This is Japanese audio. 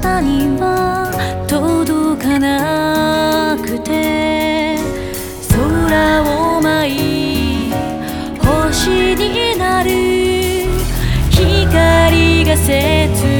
方には届かなくて空を舞い星になる光が切